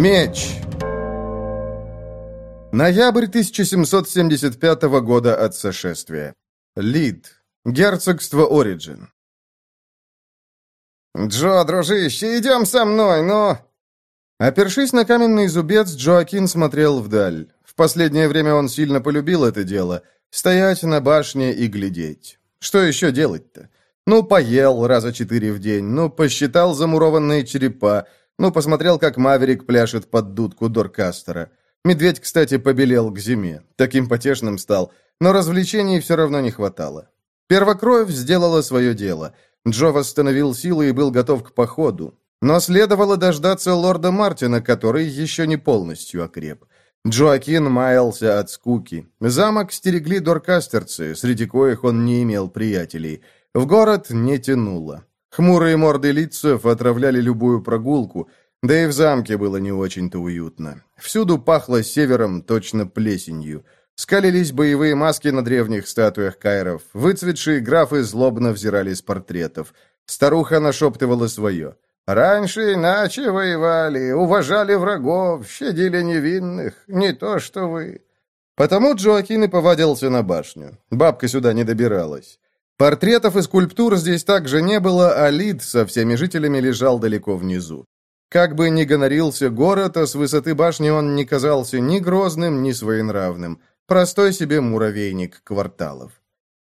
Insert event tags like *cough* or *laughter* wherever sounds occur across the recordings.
Меч. Ноябрь 1775 года от сошествия. Лид. Герцогство Ориджин. «Джо, дружище, идем со мной, но...» Опершись на каменный зубец, Джоакин смотрел вдаль. В последнее время он сильно полюбил это дело — стоять на башне и глядеть. Что еще делать-то? Ну, поел раза четыре в день, ну, посчитал замурованные черепа, ну, посмотрел, как Маверик пляшет под дудку Доркастера. Медведь, кстати, побелел к зиме. Таким потешным стал. Но развлечений все равно не хватало. Первокровь сделала свое дело. Джо восстановил силы и был готов к походу. Но следовало дождаться лорда Мартина, который еще не полностью окреп. Джоакин маялся от скуки. Замок стерегли доркастерцы, среди коих он не имел приятелей. В город не тянуло. Хмурые морды лицев отравляли любую прогулку, да и в замке было не очень-то уютно. Всюду пахло севером, точно плесенью. Скалились боевые маски на древних статуях кайров. Выцветшие графы злобно взирали с портретов. Старуха нашептывала свое. «Раньше иначе воевали, уважали врагов, щадили невинных, не то что вы». Потому Джоакин и повадился на башню. Бабка сюда не добиралась. Портретов и скульптур здесь также не было, а Лид со всеми жителями лежал далеко внизу. Как бы ни гонорился город, а с высоты башни он не казался ни грозным, ни своенравным. Простой себе муравейник кварталов.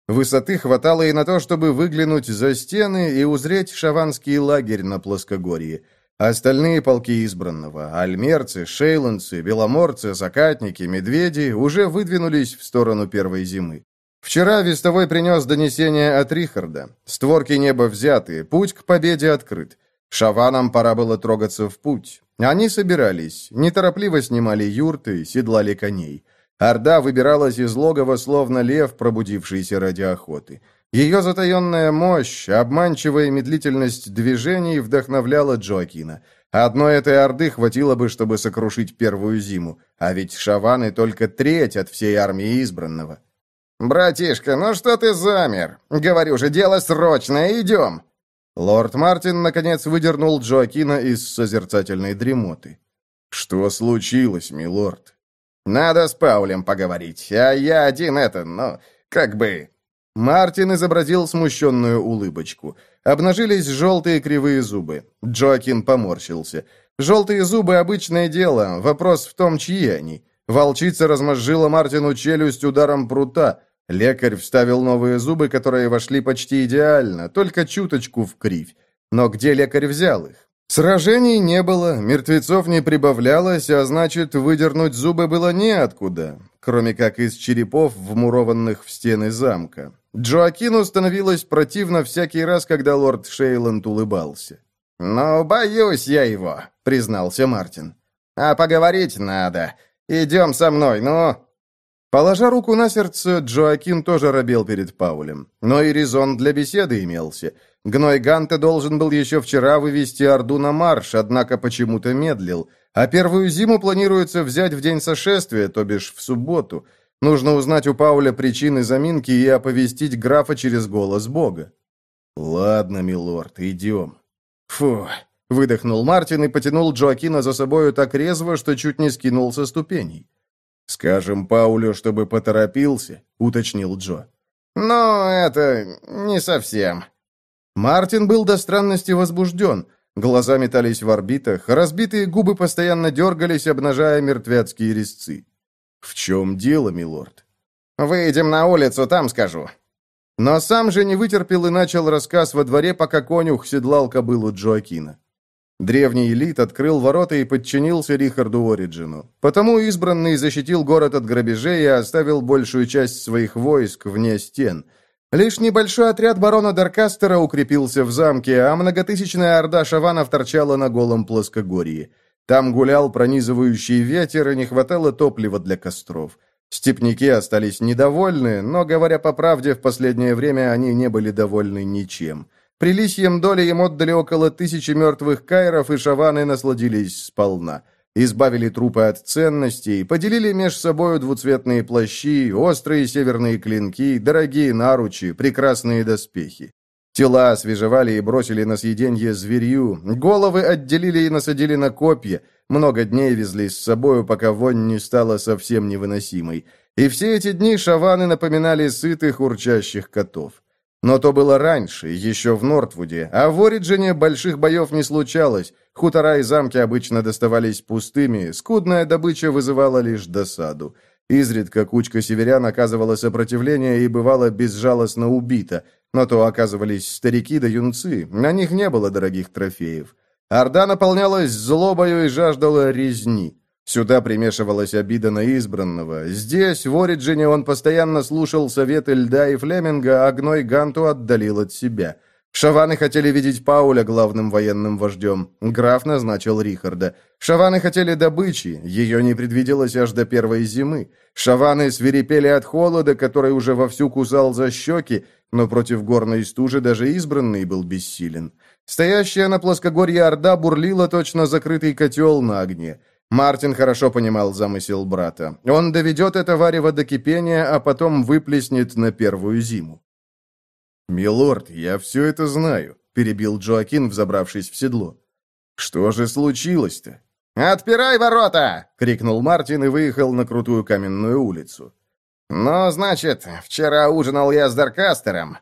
Высоты хватало и на то, чтобы выглянуть за стены и узреть шаванский лагерь на плоскогорье. Остальные полки избранного, альмерцы, шейландцы, беломорцы, закатники, медведи, уже выдвинулись в сторону первой зимы. Вчера Вестовой принес донесение от Рихарда. Створки неба взяты, путь к победе открыт. Шаванам пора было трогаться в путь. Они собирались, неторопливо снимали юрты, седлали коней. Орда выбиралась из логова, словно лев, пробудившийся ради охоты. Ее затаенная мощь, обманчивая медлительность движений вдохновляла Джоакина. Одной этой орды хватило бы, чтобы сокрушить первую зиму, а ведь шаваны только треть от всей армии избранного. «Братишка, ну что ты замер? Говорю же, дело срочное, идем!» Лорд Мартин, наконец, выдернул Джоакина из созерцательной дремоты. «Что случилось, милорд?» «Надо с Паулем поговорить, а я один это, ну, как бы...» Мартин изобразил смущенную улыбочку. Обнажились желтые кривые зубы. Джоакин поморщился. «Желтые зубы — обычное дело, вопрос в том, чьи они». Волчица размозжила Мартину челюсть ударом прута, Лекарь вставил новые зубы, которые вошли почти идеально, только чуточку в кривь. Но где лекарь взял их? Сражений не было, мертвецов не прибавлялось, а значит, выдернуть зубы было неоткуда, кроме как из черепов, вмурованных в стены замка. Джоакину становилось противно всякий раз, когда лорд Шейланд улыбался. «Ну, боюсь я его», — признался Мартин. «А поговорить надо. Идем со мной, ну...» Положа руку на сердце, Джоакин тоже робел перед Паулем. Но и резон для беседы имелся. Гной Ганте должен был еще вчера вывести Орду на марш, однако почему-то медлил. А первую зиму планируется взять в день сошествия, то бишь в субботу. Нужно узнать у Пауля причины заминки и оповестить графа через голос Бога. «Ладно, милорд, идем». «Фу!» — выдохнул Мартин и потянул Джоакина за собою так резво, что чуть не скинул со ступеней. «Скажем Паулю, чтобы поторопился», — уточнил Джо. «Но это не совсем». Мартин был до странности возбужден. Глаза метались в орбитах, разбитые губы постоянно дергались, обнажая мертвецкие резцы. «В чем дело, милорд?» «Выйдем на улицу, там скажу». Но сам же не вытерпел и начал рассказ во дворе, пока конюх седлал кобылу Джоакина. Древний элит открыл ворота и подчинился Рихарду Ориджину. Потому избранный защитил город от грабежей и оставил большую часть своих войск вне стен. Лишь небольшой отряд барона Даркастера укрепился в замке, а многотысячная орда шаванов торчала на голом плоскогорье. Там гулял пронизывающий ветер, и не хватало топлива для костров. Степники остались недовольны, но, говоря по правде, в последнее время они не были довольны ничем. При лисьем доле им отдали около тысячи мертвых кайров, и шаваны насладились сполна. Избавили трупы от ценностей, поделили меж собою двуцветные плащи, острые северные клинки, дорогие наручи, прекрасные доспехи. Тела освежевали и бросили на съеденье зверью, головы отделили и насадили на копья, много дней везли с собою, пока вонь не стала совсем невыносимой. И все эти дни шаваны напоминали сытых урчащих котов. Но то было раньше, еще в Нортвуде, а в Ориджине больших боев не случалось, хутора и замки обычно доставались пустыми, скудная добыча вызывала лишь досаду. Изредка кучка северян оказывала сопротивление и бывала безжалостно убита, но то оказывались старики да юнцы, на них не было дорогих трофеев. Орда наполнялась злобою и жаждала резни. Сюда примешивалась обида на избранного. Здесь, в Ориджине, он постоянно слушал советы Льда и Флеминга, а гной Ганту отдалил от себя. Шаваны хотели видеть Пауля главным военным вождем. Граф назначил Рихарда. Шаваны хотели добычи, ее не предвиделось аж до первой зимы. Шаваны свирепели от холода, который уже вовсю кусал за щеки, но против горной стужи даже избранный был бессилен. Стоящая на плоскогорье Орда бурлила точно закрытый котел на огне. Мартин хорошо понимал замысел брата. Он доведет это варево до кипения, а потом выплеснет на первую зиму. «Милорд, я все это знаю», — перебил Джоакин, взобравшись в седло. «Что же случилось-то?» «Отпирай ворота!» — крикнул Мартин и выехал на крутую каменную улицу. «Ну, значит, вчера ужинал я с Даркастером.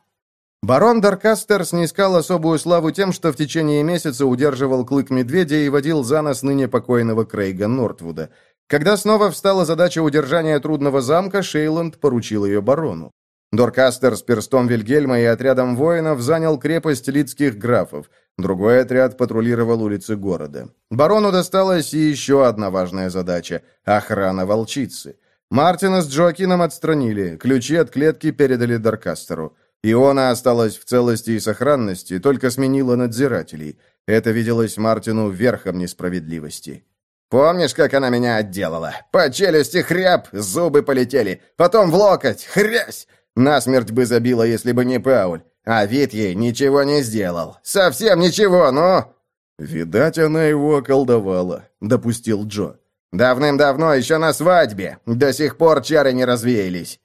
Барон Даркастер снискал особую славу тем, что в течение месяца удерживал клык медведя и водил за нос ныне покойного Крейга Нортвуда. Когда снова встала задача удержания трудного замка, Шейланд поручил ее барону. Доркастер с перстом Вильгельма и отрядом воинов занял крепость лидских графов. Другой отряд патрулировал улицы города. Барону досталась и еще одна важная задача – охрана волчицы. Мартина с Джоакином отстранили, ключи от клетки передали Даркастеру. Иона осталась в целости и сохранности, только сменила надзирателей. Это виделось Мартину верхом несправедливости. «Помнишь, как она меня отделала? По челюсти хряб, зубы полетели, потом в локоть, хрясь! Насмерть бы забила, если бы не Пауль. А вид ей ничего не сделал. Совсем ничего, но...» «Видать, она его околдовала», — допустил Джо. «Давным-давно, еще на свадьбе. До сих пор чары не развеялись.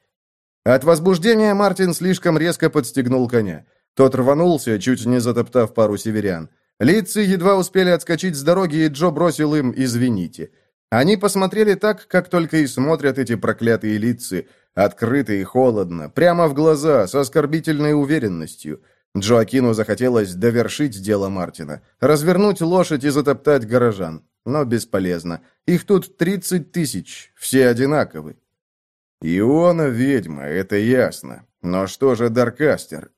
От возбуждения Мартин слишком резко подстегнул коня. Тот рванулся, чуть не затоптав пару северян. Лицы едва успели отскочить с дороги, и Джо бросил им «извините». Они посмотрели так, как только и смотрят эти проклятые лица, открыто и холодно, прямо в глаза, с оскорбительной уверенностью. Джоакину захотелось довершить дело Мартина, развернуть лошадь и затоптать горожан. Но бесполезно. Их тут тридцать тысяч, все одинаковы. Иона ведьма, это ясно. Но что же Даркастер?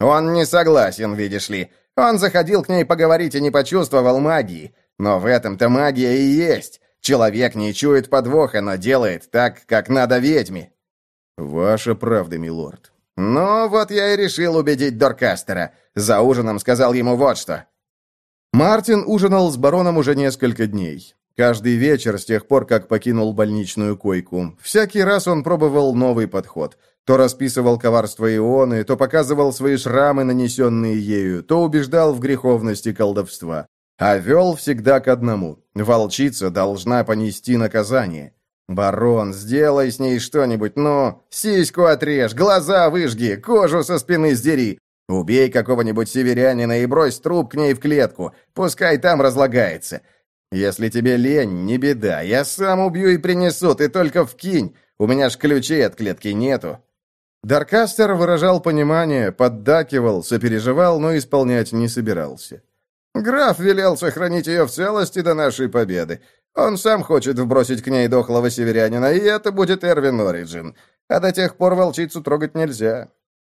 Он не согласен, видишь ли. Он заходил к ней поговорить и не почувствовал магии. Но в этом-то магия и есть. Человек не чует подвоха, но делает так, как надо ведьме. Ваша правда, милорд. Ну, вот я и решил убедить Доркастера. За ужином сказал ему вот что. Мартин ужинал с бароном уже несколько дней. Каждый вечер с тех пор, как покинул больничную койку. Всякий раз он пробовал новый подход. То расписывал коварство Ионы, то показывал свои шрамы, нанесенные ею, то убеждал в греховности колдовства. А вел всегда к одному. Волчица должна понести наказание. «Барон, сделай с ней что-нибудь, ну! Сиську отрежь, глаза выжги, кожу со спины сдери! Убей какого-нибудь северянина и брось труп к ней в клетку, пускай там разлагается!» «Если тебе лень, не беда. Я сам убью и принесу, ты только вкинь. У меня ж ключей от клетки нету». Даркастер выражал понимание, поддакивал, сопереживал, но исполнять не собирался. «Граф велел сохранить ее в целости до нашей победы. Он сам хочет вбросить к ней дохлого северянина, и это будет Эрвин Ориджин. А до тех пор волчицу трогать нельзя».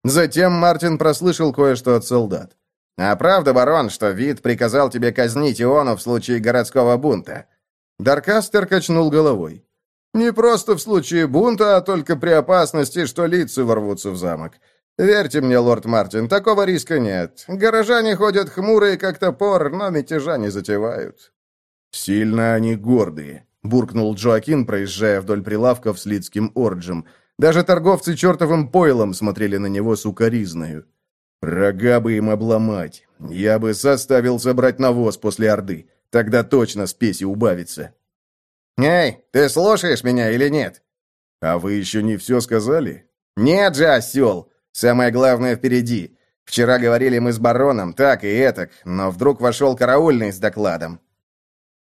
Затем Мартин прослышал кое-что от солдат. «А правда, барон, что вид приказал тебе казнить Иону в случае городского бунта?» Даркастер качнул головой. «Не просто в случае бунта, а только при опасности, что лица ворвутся в замок. Верьте мне, лорд Мартин, такого риска нет. Горожане ходят хмурые, как топор, но мятежа не затевают». «Сильно они гордые», — буркнул Джоакин, проезжая вдоль прилавков с лидским орджем. Даже торговцы чертовым пойлом смотрели на него сукоризною. Рога бы им обломать. Я бы составил собрать навоз после Орды. Тогда точно спеси убавится. «Эй, ты слушаешь меня или нет?» «А вы еще не все сказали?» «Нет же, осел! Самое главное впереди. Вчера говорили мы с бароном, так и этак, но вдруг вошел караульный с докладом».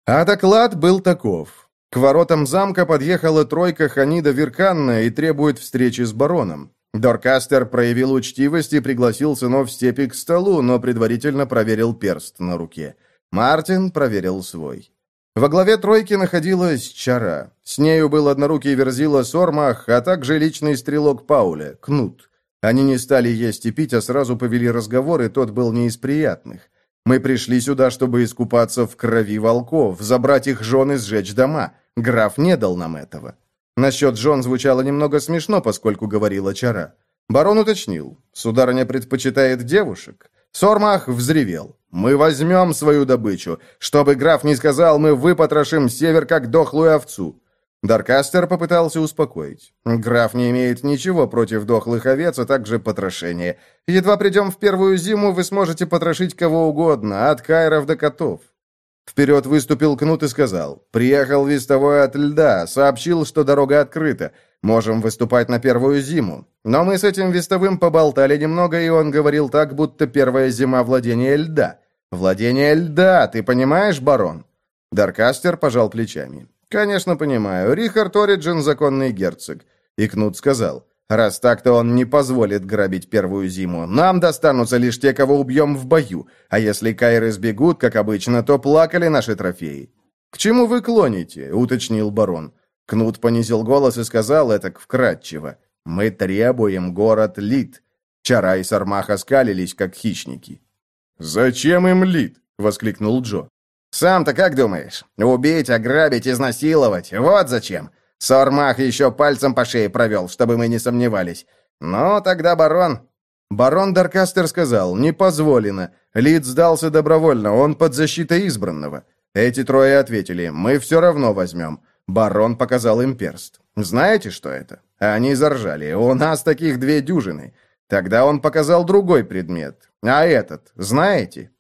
А доклад был таков. К воротам замка подъехала тройка Ханида Верканна и требует встречи с бароном. Доркастер проявил учтивость и пригласил сынов степи к столу, но предварительно проверил перст на руке. Мартин проверил свой. Во главе тройки находилась Чара. С нею был однорукий верзила Сормах, а также личный стрелок Пауля, Кнут. Они не стали есть и пить, а сразу повели разговор, и тот был не из приятных. Мы пришли сюда, чтобы искупаться в крови волков, забрать их жен и сжечь дома. Граф не дал нам этого. Насчет жен звучало немного смешно, поскольку говорила Чара. Барон уточнил. Сударыня предпочитает девушек. Сормах взревел. «Мы возьмем свою добычу. Чтобы граф не сказал, мы выпотрошим север, как дохлую овцу». Даркастер попытался успокоить. «Граф не имеет ничего против дохлых овец, а также потрошения. Едва придем в первую зиму, вы сможете потрошить кого угодно, от кайров до котов». Вперед выступил Кнут и сказал, «Приехал вестовой от льда, сообщил, что дорога открыта. Можем выступать на первую зиму. Но мы с этим вестовым поболтали немного, и он говорил так, будто первая зима владения льда. Владение льда, ты понимаешь, барон?» Даркастер пожал плечами. «Конечно, понимаю. Рихард Ориджин — законный герцог». И Кнут сказал, «Раз так, то он не позволит грабить первую зиму. Нам достанутся лишь те, кого убьем в бою. А если кайры сбегут, как обычно, то плакали наши трофеи». «К чему вы клоните?» — уточнил барон. Кнут понизил голос и сказал это вкратчиво. «Мы требуем город Лид». Чара и Сармаха скалились, как хищники. «Зачем им Лид?» — воскликнул Джо. «Сам-то как думаешь? Убить, ограбить, изнасиловать. Вот зачем. Сармах еще пальцем по шее провел, чтобы мы не сомневались. Ну, тогда барон...» Барон Даркастер сказал, «Не позволено. Лид сдался добровольно, он под защитой избранного». Эти трое ответили, «Мы все равно возьмем». Барон показал им перст. «Знаете, что это?» Они заржали. «У нас таких две дюжины». Тогда он показал другой предмет. «А этот, знаете?»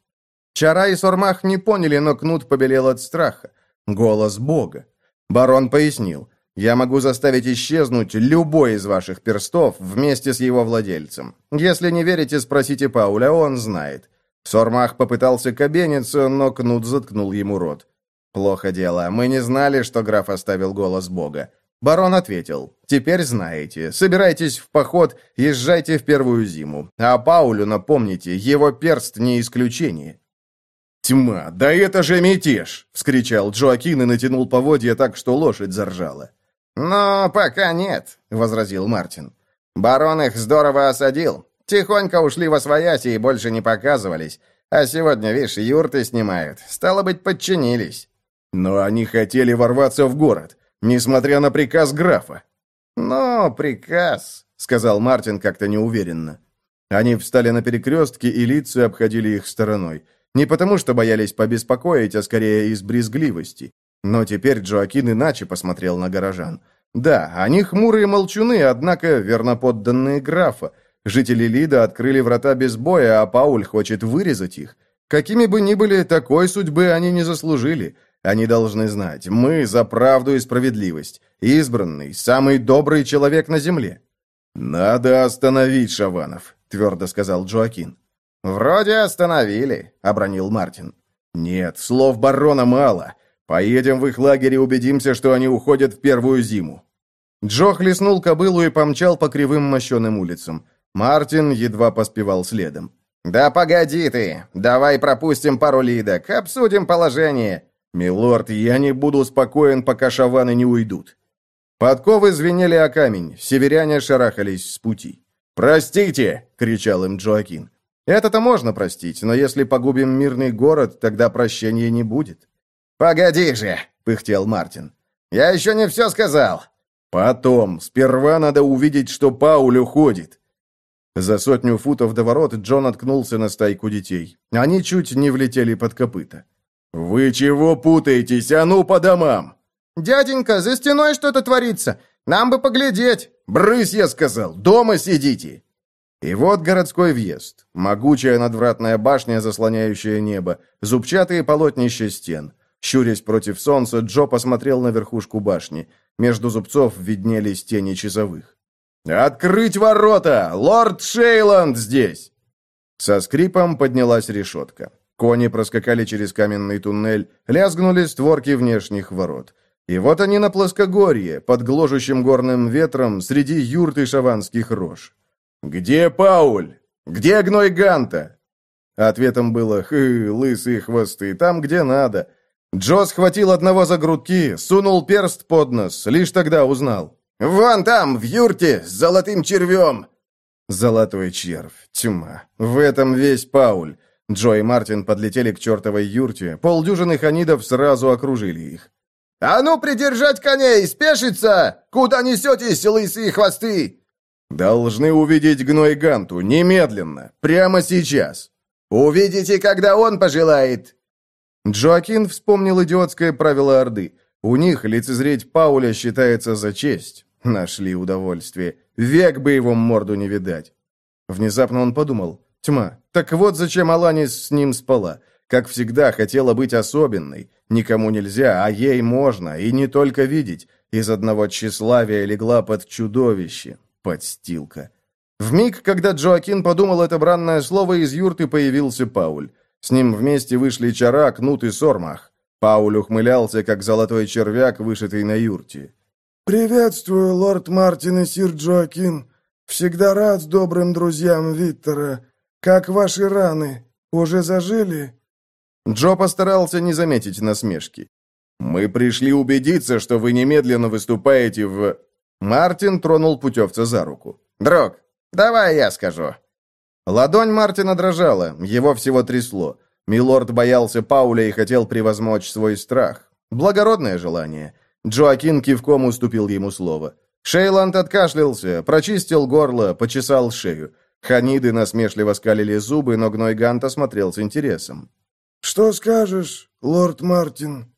Чара и Сормах не поняли, но Кнут побелел от страха. Голос Бога. Барон пояснил. «Я могу заставить исчезнуть любой из ваших перстов вместе с его владельцем. Если не верите, спросите Пауля, он знает». Сормах попытался кабениться, но Кнут заткнул ему рот. «Плохо дело. Мы не знали, что граф оставил голос Бога». Барон ответил, «Теперь знаете. Собирайтесь в поход, езжайте в первую зиму. А Паулю напомните, его перст не исключение». «Тьма, да это же мятеж!» — вскричал Джоакин и натянул поводья так, что лошадь заржала. «Но пока нет», — возразил Мартин. «Барон их здорово осадил. Тихонько ушли во свояси и больше не показывались. А сегодня, видишь, юрты снимают. Стало быть, подчинились». Но они хотели ворваться в город, несмотря на приказ графа. «Но приказ», — сказал Мартин как-то неуверенно. Они встали на перекрестке, и лица обходили их стороной. Не потому, что боялись побеспокоить, а скорее из брезгливости. Но теперь Джоакин иначе посмотрел на горожан. Да, они хмурые молчуны, однако верноподданные графа. Жители Лида открыли врата без боя, а Пауль хочет вырезать их. Какими бы ни были, такой судьбы они не заслужили. Они должны знать, мы за правду и справедливость. Избранный, самый добрый человек на земле». «Надо остановить Шаванов», — твердо сказал Джоакин. «Вроде остановили», — обронил Мартин. «Нет, слов барона мало. Поедем в их лагерь и убедимся, что они уходят в первую зиму». Джо хлестнул кобылу и помчал по кривым мощеным улицам. Мартин едва поспевал следом. «Да погоди ты! Давай пропустим пару лидок, обсудим положение!» «Милорд, я не буду спокоен, пока шаваны не уйдут». Подковы звенели о камень, северяне шарахались с пути. «Простите!» — кричал им Джоакин. «Это-то можно простить, но если погубим мирный город, тогда прощения не будет». «Погоди же!» — пыхтел Мартин. «Я еще не все сказал!» «Потом. Сперва надо увидеть, что Пауль уходит». За сотню футов до ворот Джон откнулся на стайку детей. Они чуть не влетели под копыта. «Вы чего путаетесь? А ну, по домам!» «Дяденька, за стеной что-то творится! Нам бы поглядеть!» «Брысь, я сказал! Дома сидите!» И вот городской въезд. Могучая надвратная башня, заслоняющая небо, зубчатые полотнища стен. Щурясь против солнца, Джо посмотрел на верхушку башни. Между зубцов виднелись тени часовых. «Открыть ворота! Лорд Шейланд здесь!» Со скрипом поднялась решетка. Кони проскакали через каменный туннель, лязгнули створки внешних ворот. И вот они на плоскогорье, под гложущим горным ветром, среди юрт и шаванских рож. «Где Пауль? Где гной Ганта?» Ответом было «Хы, лысые хвосты, там, где надо». Джо схватил одного за грудки, сунул перст под нос, лишь тогда узнал. «Вон там, в юрте, с золотым червем!» Золотой червь, тьма. В этом весь Пауль. Джо и Мартин подлетели к чертовой юрте. Полдюжины ханидов сразу окружили их. «А ну, придержать коней! Спешиться! Куда несетесь, лысые хвосты?» «Должны увидеть гной Ганту, немедленно, прямо сейчас». «Увидите, когда он пожелает!» Джоакин вспомнил идиотское правило Орды. У них лицезреть Пауля считается за честь. Нашли удовольствие. Век бы его морду не видать. Внезапно он подумал. Тьма. Так вот зачем Аланис с ним спала. Как всегда, хотела быть особенной. Никому нельзя, а ей можно, и не только видеть. Из одного тщеславия легла под чудовище. Подстилка. В миг, когда Джоакин подумал это бранное слово, из юрты появился Пауль. С ним вместе вышли Чара, Кнут и Сормах. Пауль ухмылялся, как золотой червяк, вышитый на юрте. «Приветствую, лорд Мартин и сир Джоакин. Всегда рад добрым друзьям Виттера. Как ваши раны? Уже зажили?» Джо постарался не заметить насмешки. «Мы пришли убедиться, что вы немедленно выступаете в...» Мартин тронул путевца за руку. «Друг, давай я скажу». Ладонь Мартина дрожала, его всего трясло. Милорд боялся Пауля и хотел превозмочь свой страх. Благородное желание. Джоакин кивком уступил ему слово. Шейланд откашлялся, прочистил горло, почесал шею. Ханиды насмешливо скалили зубы, но гной Ганта смотрел с интересом. «Что скажешь, лорд Мартин?»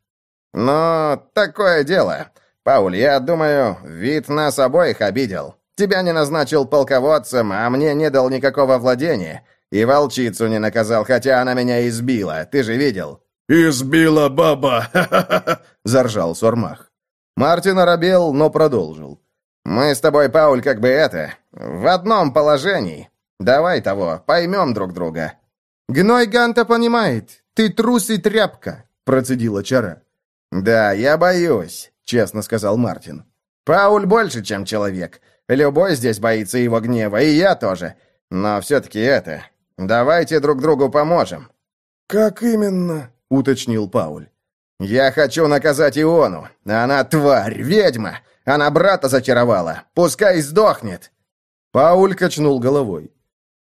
«Ну, такое дело. Пауль, я думаю, вид нас обоих обидел. Тебя не назначил полководцем, а мне не дал никакого владения. И волчицу не наказал, хотя она меня избила. Ты же видел?» «Избила баба!» *laughs* — заржал Сормах. Мартин оробел, но продолжил. «Мы с тобой, Пауль, как бы это... В одном положении. Давай того, поймем друг друга». «Гной Ганта понимает. Ты трус и тряпка», — процедила Чара. «Да, я боюсь», — честно сказал Мартин. «Пауль больше, чем человек. Любой здесь боится его гнева, и я тоже. Но все-таки это... Давайте друг другу поможем». «Как именно?» — уточнил Пауль. «Я хочу наказать Иону. Она тварь, ведьма. Она брата зачаровала. Пускай сдохнет». Пауль качнул головой.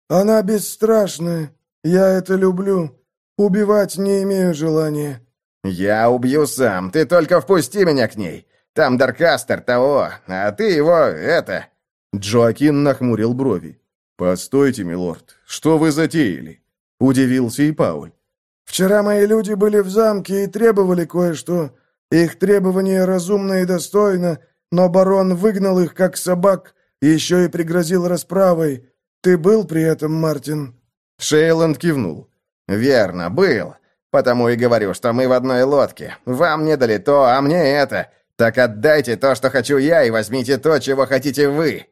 «Она бесстрашная. Я это люблю. Убивать не имею желания». «Я убью сам. Ты только впусти меня к ней. Там Даркастер того, а ты его, это...» Джоакин нахмурил брови. «Постойте, милорд, что вы затеяли?» Удивился и Пауль. «Вчера мои люди были в замке и требовали кое-что. Их требование разумно и достойно, но барон выгнал их, как собак, и еще и пригрозил расправой. Ты был при этом, Мартин?» Шейланд кивнул. «Верно, был. Потому и говорю, что мы в одной лодке. Вам не дали то, а мне это. Так отдайте то, что хочу я, и возьмите то, чего хотите вы».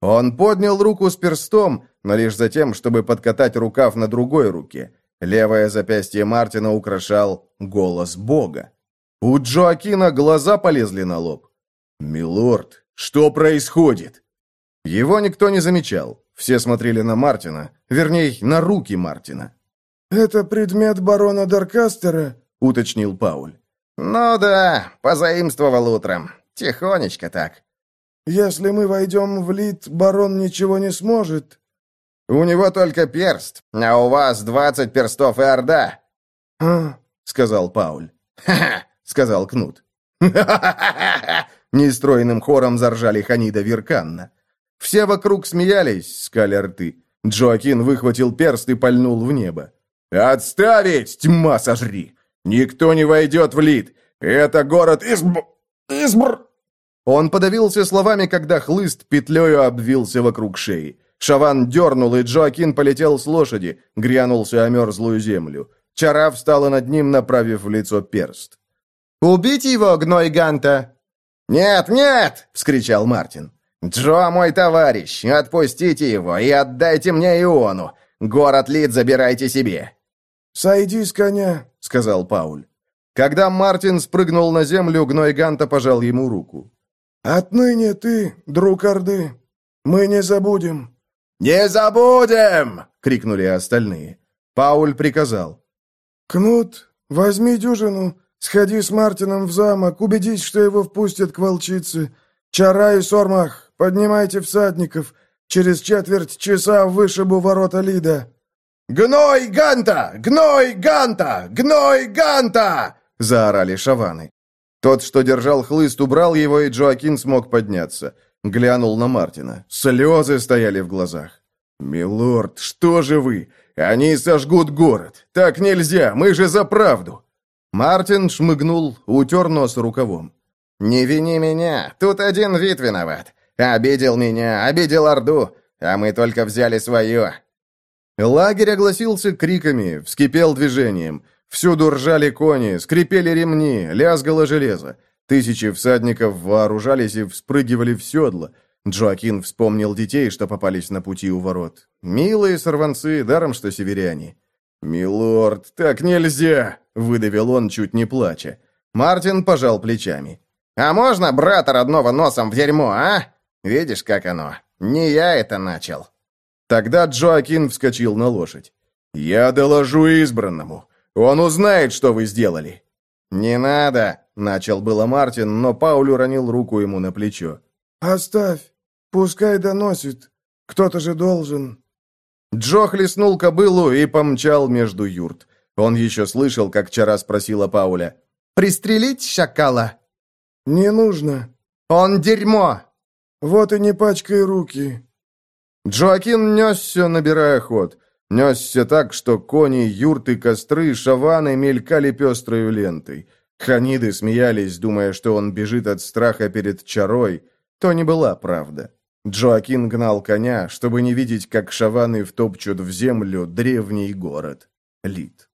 Он поднял руку с перстом, но лишь за тем, чтобы подкатать рукав на другой руке. Левое запястье Мартина украшал голос Бога. У Джоакина глаза полезли на лоб. «Милорд, что происходит?» Его никто не замечал. Все смотрели на Мартина, вернее, на руки Мартина. «Это предмет барона Даркастера?» — уточнил Пауль. «Ну да, позаимствовал утром. Тихонечко так». «Если мы войдем в лид, барон ничего не сможет». «У него только перст, а у вас двадцать перстов и орда». «А?» — сказал Пауль. «Ха-ха!» — сказал Кнут. *laughs* «Ха-ха-ха-ха!» Нестроенным хором заржали Ханида Вирканна. Все вокруг смеялись, скали рты. Джоакин выхватил перст и пальнул в небо. «Отставить! Тьма сожри! Никто не войдет в Лид! Это город Изб... Избр...» Он подавился словами, когда хлыст петлею обвился вокруг шеи. Шаван дернул, и Джоакин полетел с лошади, грянулся о мерзлую землю. Чара встала над ним, направив в лицо перст. «Убить его, гной Ганта!» «Нет, нет!» — вскричал Мартин. «Джо мой товарищ, отпустите его и отдайте мне Иону. Город Лид забирайте себе». сойди с коня», — сказал Пауль. Когда Мартин спрыгнул на землю, гной Ганта пожал ему руку. «Отныне ты, друг Орды, мы не забудем». «Не забудем!» — крикнули остальные. Пауль приказал. «Кнут, возьми дюжину, сходи с Мартином в замок, убедись, что его впустят к волчице. Чара и Сормах, поднимайте всадников. Через четверть часа вышибу ворота Лида». «Гной Ганта! Гной Ганта! Гной Ганта!» — заорали шаваны. Тот, что держал хлыст, убрал его, и Джоакин смог подняться. Глянул на Мартина. Слезы стояли в глазах. «Милорд, что же вы? Они сожгут город. Так нельзя, мы же за правду!» Мартин шмыгнул, утер нос рукавом. «Не вини меня, тут один вид виноват. Обидел меня, обидел Орду, а мы только взяли свое». Лагерь огласился криками, вскипел движением. Всюду ржали кони, скрипели ремни, лязгало железо. Тысячи всадников вооружались и вспрыгивали в седла. Джоакин вспомнил детей, что попались на пути у ворот. Милые сорванцы, даром что северяне. «Милорд, так нельзя!» — выдавил он, чуть не плача. Мартин пожал плечами. «А можно брата родного носом в дерьмо, а? Видишь, как оно? Не я это начал». Тогда Джоакин вскочил на лошадь. «Я доложу избранному. Он узнает, что вы сделали». «Не надо», — начал было Мартин, но Пауль уронил руку ему на плечо. «Оставь. Пускай доносит. Кто-то же должен». Джо хлестнул кобылу и помчал между юрт. Он еще слышал, как Чара спросила Пауля. «Пристрелить шакала?» «Не нужно». «Он дерьмо!» «Вот и не пачкай руки». Джоакин несся, набирая ход. Несся так, что кони, юрты, костры, шаваны мелькали пестрою лентой. Ханиды смеялись, думая, что он бежит от страха перед чарой. То не была правда. Джоакин гнал коня, чтобы не видеть, как шаваны втопчут в землю древний город Лид.